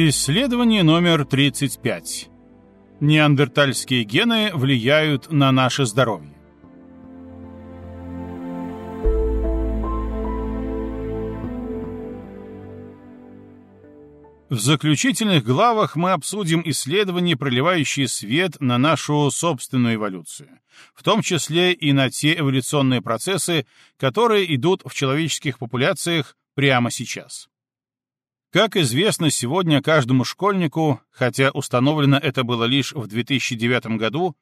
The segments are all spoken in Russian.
Исследование номер 35. Неандертальские гены влияют на наше здоровье. В заключительных главах мы обсудим исследования, проливающие свет на нашу собственную эволюцию, в том числе и на те эволюционные процессы, которые идут в человеческих популяциях прямо сейчас. Как известно сегодня каждому школьнику, хотя установлено это было лишь в 2009 году,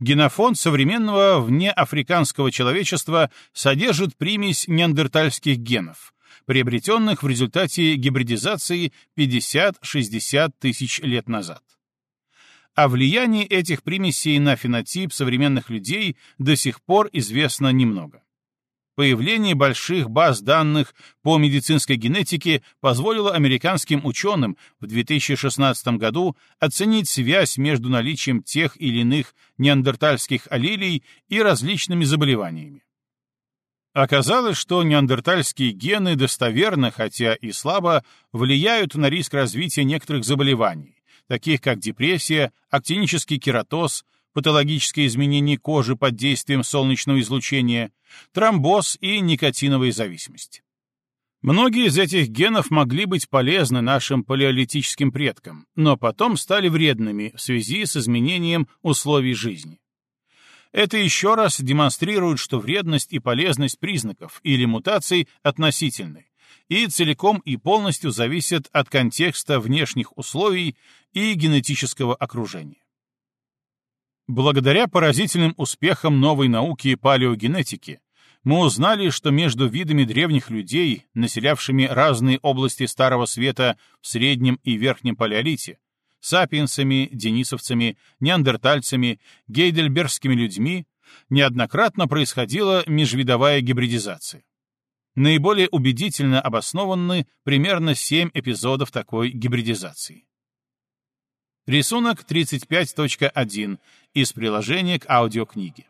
генофонд современного внеафриканского человечества содержит примесь неандертальских генов, приобретенных в результате гибридизации 50-60 тысяч лет назад. О влиянии этих примесей на фенотип современных людей до сих пор известно немного. Появление больших баз данных по медицинской генетике позволило американским ученым в 2016 году оценить связь между наличием тех или иных неандертальских аллелей и различными заболеваниями. Оказалось, что неандертальские гены достоверно, хотя и слабо, влияют на риск развития некоторых заболеваний, таких как депрессия, актинический кератоз, патологические изменения кожи под действием солнечного излучения, тромбоз и никотиновая зависимость. Многие из этих генов могли быть полезны нашим палеолитическим предкам, но потом стали вредными в связи с изменением условий жизни. Это еще раз демонстрирует, что вредность и полезность признаков или мутаций относительны и целиком и полностью зависят от контекста внешних условий и генетического окружения. Благодаря поразительным успехам новой науки палеогенетики мы узнали, что между видами древних людей, населявшими разные области Старого Света в Среднем и Верхнем Палеолите, сапиенсами, денисовцами, неандертальцами, гейдельбергскими людьми, неоднократно происходила межвидовая гибридизация. Наиболее убедительно обоснованы примерно 7 эпизодов такой гибридизации. Рисунок 35.1 из приложения к аудиокниге.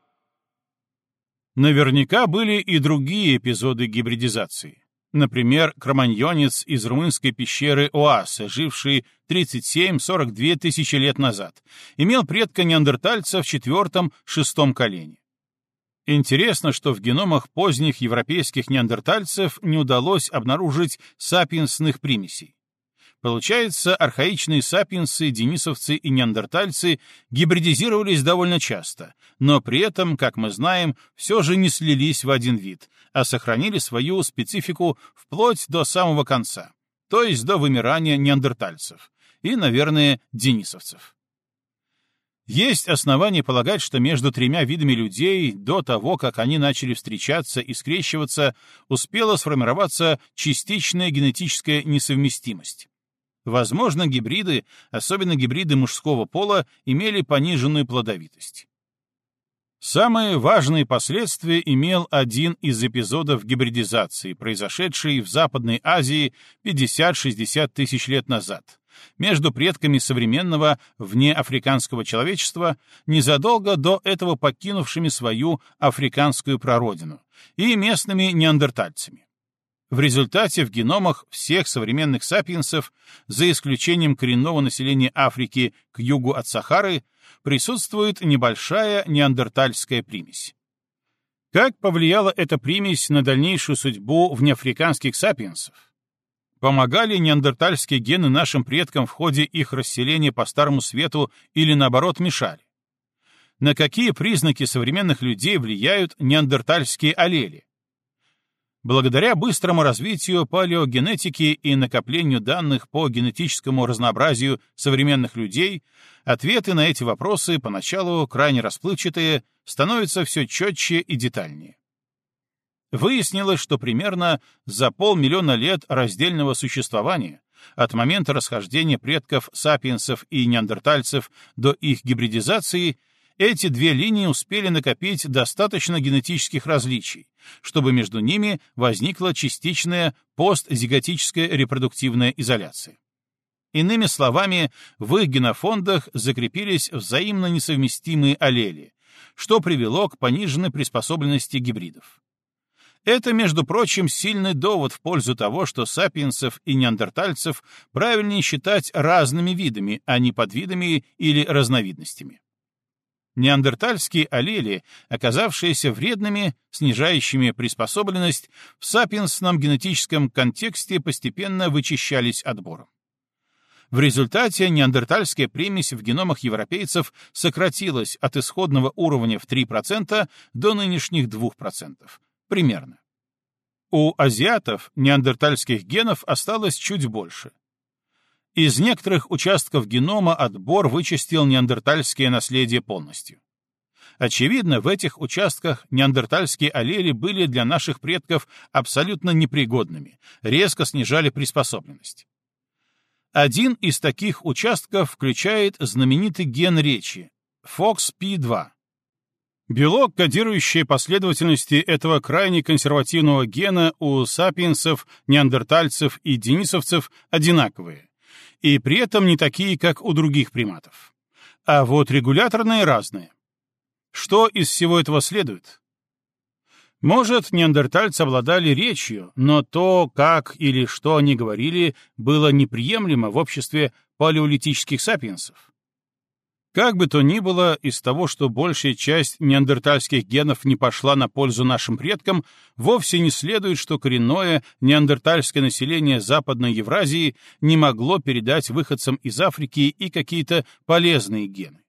Наверняка были и другие эпизоды гибридизации. Например, кроманьонец из румынской пещеры Оаса, живший 37-42 тысячи лет назад, имел предка неандертальца в четвертом-шестом колене. Интересно, что в геномах поздних европейских неандертальцев не удалось обнаружить сапиенсных примесей. Получается, архаичные сапиенсы, денисовцы и неандертальцы гибридизировались довольно часто, но при этом, как мы знаем, все же не слились в один вид, а сохранили свою специфику вплоть до самого конца, то есть до вымирания неандертальцев и, наверное, денисовцев. Есть основания полагать, что между тремя видами людей до того, как они начали встречаться и скрещиваться, успела сформироваться частичная генетическая несовместимость. Возможно, гибриды, особенно гибриды мужского пола, имели пониженную плодовитость. Самые важные последствия имел один из эпизодов гибридизации, произошедший в Западной Азии 50-60 тысяч лет назад, между предками современного внеафриканского человечества, незадолго до этого покинувшими свою африканскую прародину, и местными неандертальцами. В результате в геномах всех современных сапиенсов, за исключением коренного населения Африки к югу от Сахары, присутствует небольшая неандертальская примесь. Как повлияла эта примесь на дальнейшую судьбу внеафриканских сапиенсов? Помогали неандертальские гены нашим предкам в ходе их расселения по Старому Свету или, наоборот, мешали? На какие признаки современных людей влияют неандертальские аллели? Благодаря быстрому развитию палеогенетики и накоплению данных по генетическому разнообразию современных людей, ответы на эти вопросы, поначалу крайне расплывчатые, становятся все четче и детальнее. Выяснилось, что примерно за полмиллиона лет раздельного существования, от момента расхождения предков сапиенсов и неандертальцев до их гибридизации, эти две линии успели накопить достаточно генетических различий, чтобы между ними возникла частичная постзиготическая репродуктивная изоляция. Иными словами, в их генофондах закрепились взаимно несовместимые аллели, что привело к пониженной приспособленности гибридов. Это, между прочим, сильный довод в пользу того, что сапиенсов и неандертальцев правильнее считать разными видами, а не подвидами или разновидностями. Неандертальские аллели, оказавшиеся вредными, снижающими приспособленность, в сапиенсном генетическом контексте постепенно вычищались отбором. В результате неандертальская примесь в геномах европейцев сократилась от исходного уровня в 3% до нынешних 2%, примерно. У азиатов неандертальских генов осталось чуть больше. Из некоторых участков генома отбор вычистил неандертальское наследие полностью. Очевидно, в этих участках неандертальские аллели были для наших предков абсолютно непригодными, резко снижали приспособленность. Один из таких участков включает знаменитый ген речи — FOXP2. Белок, кодирующий последовательности этого крайне консервативного гена у сапиенсов, неандертальцев и денисовцев одинаковые, и при этом не такие, как у других приматов. А вот регуляторные разные. Что из всего этого следует? Может, неандертальцы обладали речью, но то, как или что они говорили, было неприемлемо в обществе палеолитических сапиенсов. Как бы то ни было, из того, что большая часть неандертальских генов не пошла на пользу нашим предкам, вовсе не следует, что коренное неандертальское население Западной Евразии не могло передать выходцам из Африки и какие-то полезные гены.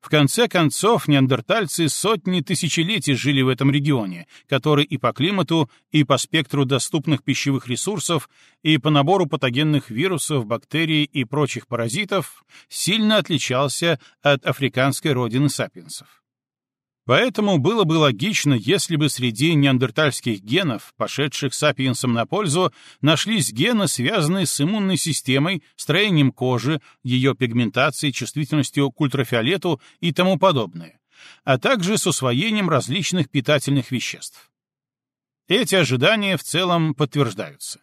В конце концов, неандертальцы сотни тысячелетий жили в этом регионе, который и по климату, и по спектру доступных пищевых ресурсов, и по набору патогенных вирусов, бактерий и прочих паразитов сильно отличался от африканской родины сапиенсов. Поэтому было бы логично, если бы среди неандертальских генов, пошедших сапиенсам на пользу, нашлись гены, связанные с иммунной системой, строением кожи, ее пигментацией, чувствительностью к ультрафиолету и тому подобное, а также с усвоением различных питательных веществ. Эти ожидания в целом подтверждаются.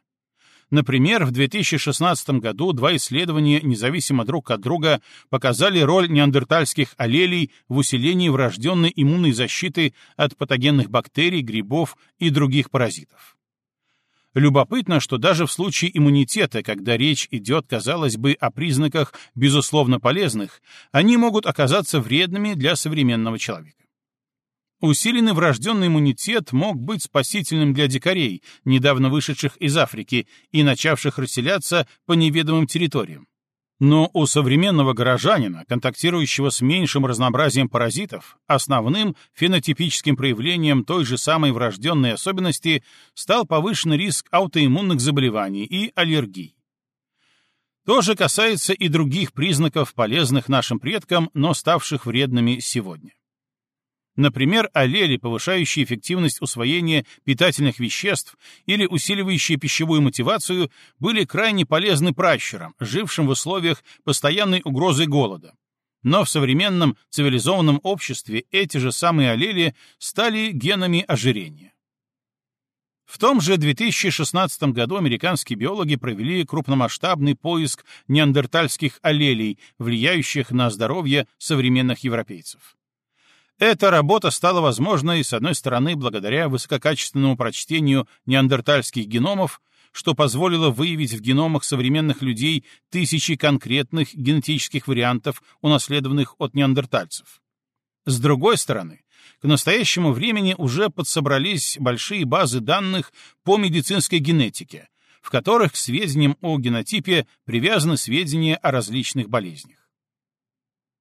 Например, в 2016 году два исследования, независимо друг от друга, показали роль неандертальских аллелей в усилении врожденной иммунной защиты от патогенных бактерий, грибов и других паразитов. Любопытно, что даже в случае иммунитета, когда речь идет, казалось бы, о признаках безусловно полезных, они могут оказаться вредными для современного человека. Усиленный врожденный иммунитет мог быть спасительным для дикарей, недавно вышедших из Африки и начавших расселяться по неведомым территориям. Но у современного горожанина, контактирующего с меньшим разнообразием паразитов, основным фенотипическим проявлением той же самой врожденной особенности стал повышенный риск аутоиммунных заболеваний и аллергий. То же касается и других признаков, полезных нашим предкам, но ставших вредными сегодня. Например, аллели, повышающие эффективность усвоения питательных веществ или усиливающие пищевую мотивацию, были крайне полезны пращурам, жившим в условиях постоянной угрозы голода. Но в современном цивилизованном обществе эти же самые аллели стали генами ожирения. В том же 2016 году американские биологи провели крупномасштабный поиск неандертальских аллелей, влияющих на здоровье современных европейцев. Эта работа стала возможной, с одной стороны, благодаря высококачественному прочтению неандертальских геномов, что позволило выявить в геномах современных людей тысячи конкретных генетических вариантов, унаследованных от неандертальцев. С другой стороны, к настоящему времени уже подсобрались большие базы данных по медицинской генетике, в которых к сведениям о генотипе привязаны сведения о различных болезнях.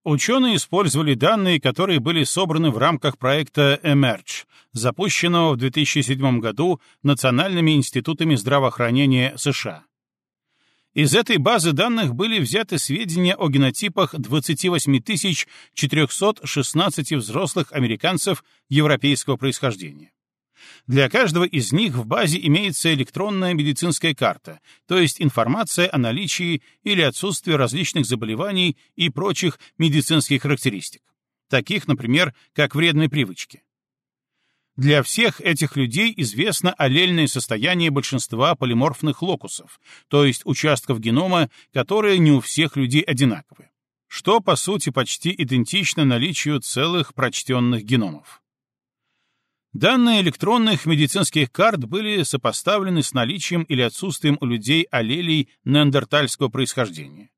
Ученые использовали данные, которые были собраны в рамках проекта Emerge, запущенного в 2007 году Национальными институтами здравоохранения США. Из этой базы данных были взяты сведения о генотипах 28 416 взрослых американцев европейского происхождения. Для каждого из них в базе имеется электронная медицинская карта, то есть информация о наличии или отсутствии различных заболеваний и прочих медицинских характеристик, таких, например, как вредные привычки. Для всех этих людей известно аллельное состояние большинства полиморфных локусов, то есть участков генома, которые не у всех людей одинаковы, что, по сути, почти идентично наличию целых прочтенных геномов. Данные электронных медицинских карт были сопоставлены с наличием или отсутствием у людей аллелей неандертальского происхождения.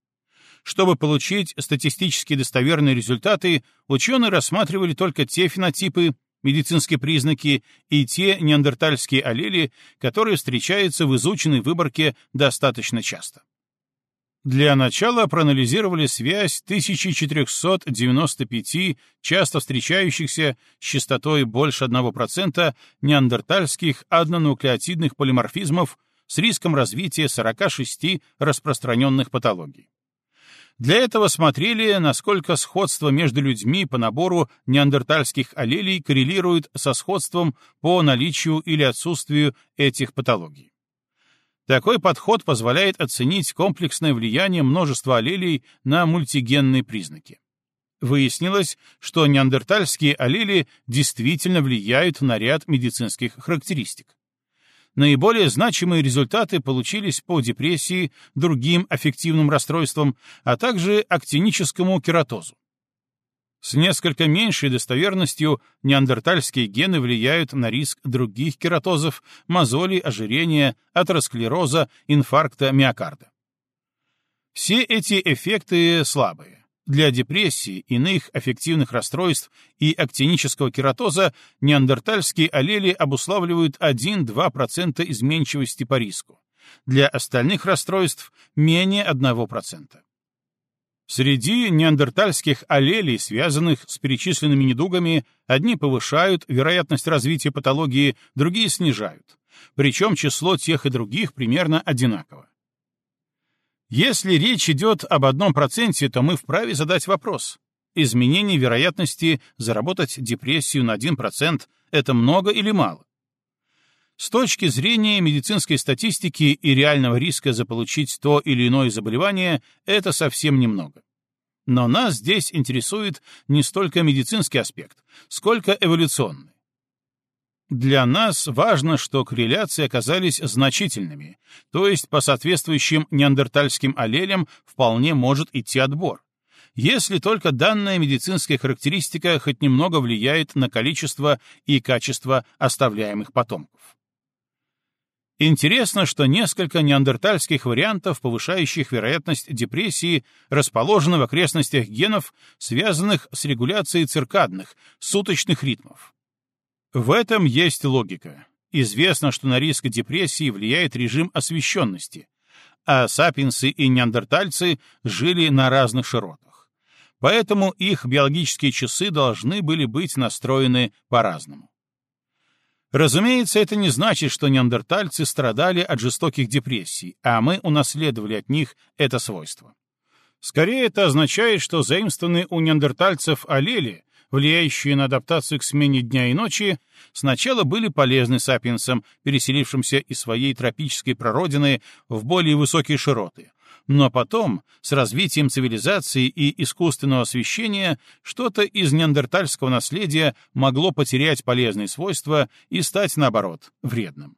Чтобы получить статистически достоверные результаты, ученые рассматривали только те фенотипы, медицинские признаки и те неандертальские аллели, которые встречаются в изученной выборке достаточно часто. Для начала проанализировали связь 1495 часто встречающихся с частотой больше 1% неандертальских однонуклеотидных полиморфизмов с риском развития 46 распространенных патологий. Для этого смотрели, насколько сходство между людьми по набору неандертальских аллелей коррелирует со сходством по наличию или отсутствию этих патологий. Такой подход позволяет оценить комплексное влияние множества аллелей на мультигенные признаки. Выяснилось, что неандертальские аллели действительно влияют на ряд медицинских характеристик. Наиболее значимые результаты получились по депрессии, другим аффективным расстройствам, а также актиническому кератозу. С несколько меньшей достоверностью неандертальские гены влияют на риск других кератозов, мозолей, ожирения, атеросклероза, инфаркта миокарда. Все эти эффекты слабые. Для депрессии, иных аффективных расстройств и актинического кератоза неандертальские аллели обуславливают 1-2% изменчивости по риску. Для остальных расстройств менее 1%. Среди неандертальских аллелей, связанных с перечисленными недугами, одни повышают вероятность развития патологии, другие снижают. Причем число тех и других примерно одинаково. Если речь идет об одном проценте, то мы вправе задать вопрос. Изменение вероятности заработать депрессию на 1% — это много или мало? С точки зрения медицинской статистики и реального риска заполучить то или иное заболевание, это совсем немного. Но нас здесь интересует не столько медицинский аспект, сколько эволюционный. Для нас важно, что корреляции оказались значительными, то есть по соответствующим неандертальским аллелям вполне может идти отбор, если только данная медицинская характеристика хоть немного влияет на количество и качество оставляемых потомков. Интересно, что несколько неандертальских вариантов, повышающих вероятность депрессии, расположены в окрестностях генов, связанных с регуляцией циркадных, суточных ритмов. В этом есть логика. Известно, что на риск депрессии влияет режим освещенности, а сапиенсы и неандертальцы жили на разных широтах. Поэтому их биологические часы должны были быть настроены по-разному. Разумеется, это не значит, что неандертальцы страдали от жестоких депрессий, а мы унаследовали от них это свойство. Скорее, это означает, что заимствованные у неандертальцев аллели, влияющие на адаптацию к смене дня и ночи, сначала были полезны сапиенсам, переселившимся из своей тропической прародины в более высокие широты, но потом, с развитием цивилизации и искусственного освещения, что-то из неандертальского наследия могло потерять полезные свойства и стать, наоборот, вредным.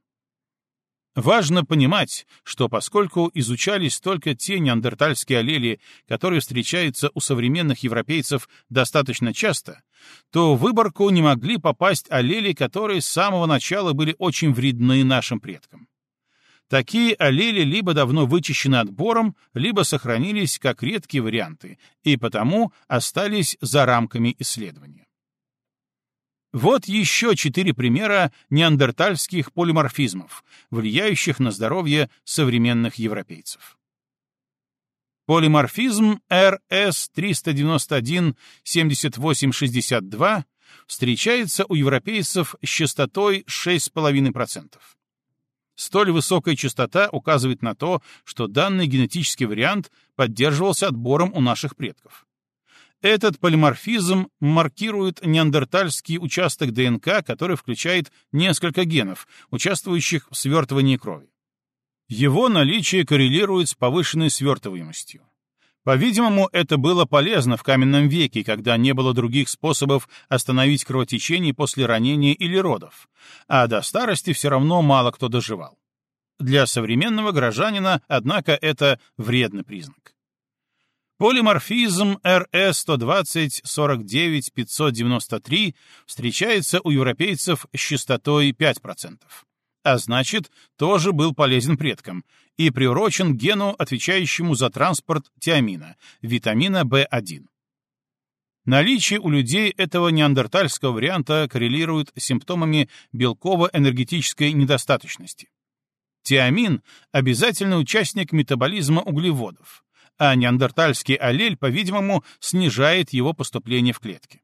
Важно понимать, что поскольку изучались только те неандертальские аллели, которые встречаются у современных европейцев достаточно часто, то в выборку не могли попасть аллели, которые с самого начала были очень вредны нашим предкам. Такие аллели либо давно вычищены отбором, либо сохранились как редкие варианты и потому остались за рамками исследования. Вот еще четыре примера неандертальских полиморфизмов, влияющих на здоровье современных европейцев. Полиморфизм RS-391-7862 встречается у европейцев с частотой 6,5%. Столь высокая частота указывает на то, что данный генетический вариант поддерживался отбором у наших предков. Этот полиморфизм маркирует неандертальский участок ДНК, который включает несколько генов, участвующих в свертывании крови. Его наличие коррелирует с повышенной свертываемостью. По-видимому, это было полезно в каменном веке, когда не было других способов остановить кровотечение после ранения или родов, а до старости все равно мало кто доживал. Для современного горожанина, однако, это вредный признак. Полиморфизм RS-120-49-593 встречается у европейцев с частотой 5%, а значит, тоже был полезен предкам и приурочен гену, отвечающему за транспорт тиамина, витамина В1. Наличие у людей этого неандертальского варианта коррелирует с симптомами белково-энергетической недостаточности. Тиамин — обязательный участник метаболизма углеводов, а неандертальский аллель, по-видимому, снижает его поступление в клетки.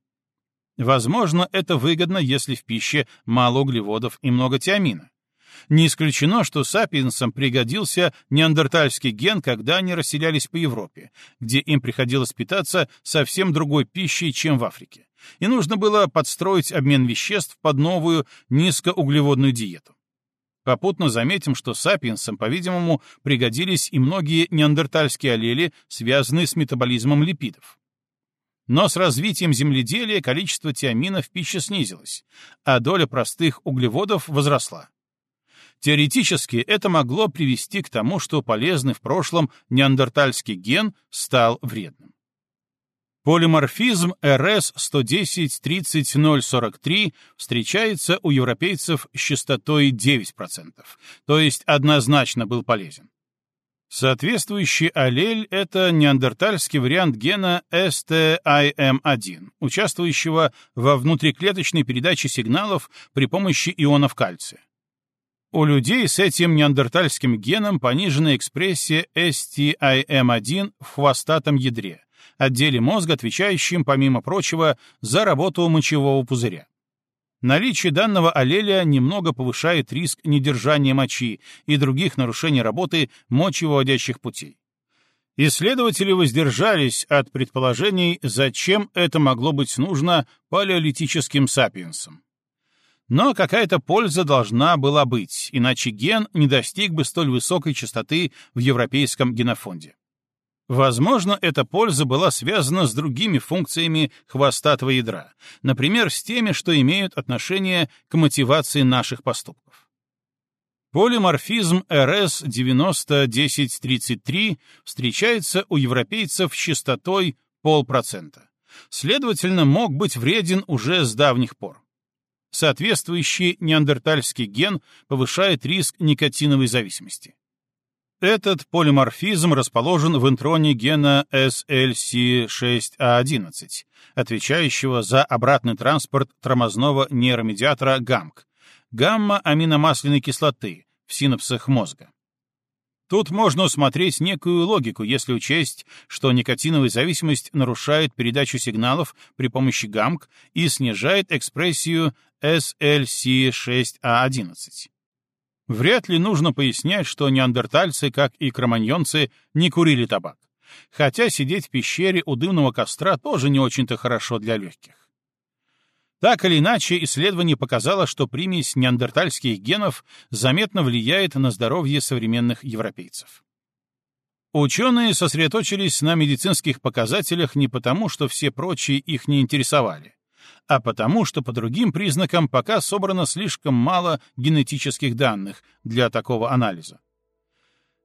Возможно, это выгодно, если в пище мало углеводов и много тиамина. Не исключено, что сапиенсам пригодился неандертальский ген, когда они расселялись по Европе, где им приходилось питаться совсем другой пищей, чем в Африке, и нужно было подстроить обмен веществ под новую низкоуглеводную диету. Попутно заметим, что сапиенсам, по-видимому, пригодились и многие неандертальские аллели, связанные с метаболизмом липидов. Но с развитием земледелия количество тиамина в пище снизилось, а доля простых углеводов возросла. Теоретически это могло привести к тому, что полезный в прошлом неандертальский ген стал вредным. Полиморфизм РС-110-30-043 встречается у европейцев с частотой 9%, то есть однозначно был полезен. Соответствующий аллель — это неандертальский вариант гена STIM1, участвующего во внутриклеточной передаче сигналов при помощи ионов кальция. У людей с этим неандертальским геном понижена экспрессия STIM1 в хвостатом ядре, отделе мозга, отвечающем, помимо прочего, за работу мочевого пузыря. Наличие данного аллеля немного повышает риск недержания мочи и других нарушений работы мочевыводящих путей. Исследователи воздержались от предположений, зачем это могло быть нужно палеолитическим сапиенсам. Но какая-то польза должна была быть, иначе ген не достиг бы столь высокой частоты в европейском генофонде. Возможно, эта польза была связана с другими функциями хвостатого ядра, например, с теми, что имеют отношение к мотивации наших поступков. Полиморфизм РС-90-10-33 встречается у европейцев с частотой полпроцента. Следовательно, мог быть вреден уже с давних пор. Соответствующий неандертальский ген повышает риск никотиновой зависимости. Этот полиморфизм расположен в интроне гена SLC6A11, отвечающего за обратный транспорт тормозного нейромедиатора ГАМК, гамма-аминомасляной кислоты, в синапсах мозга. Тут можно усмотреть некую логику, если учесть, что никотиновая зависимость нарушает передачу сигналов при помощи ГАМК и снижает экспрессию SLC6A11. Вряд ли нужно пояснять, что неандертальцы, как и кроманьонцы, не курили табак. Хотя сидеть в пещере у дымного костра тоже не очень-то хорошо для легких. Так или иначе, исследование показало, что примесь неандертальских генов заметно влияет на здоровье современных европейцев. Ученые сосредоточились на медицинских показателях не потому, что все прочие их не интересовали а потому, что по другим признакам пока собрано слишком мало генетических данных для такого анализа.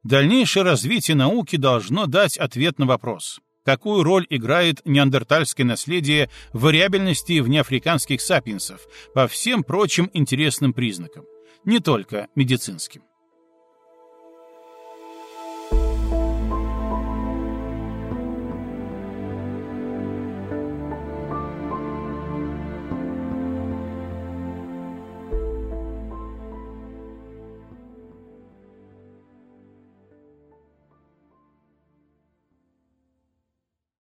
Дальнейшее развитие науки должно дать ответ на вопрос, какую роль играет неандертальское наследие в вариабельности внеафриканских сапиенсов по всем прочим интересным признакам, не только медицинским.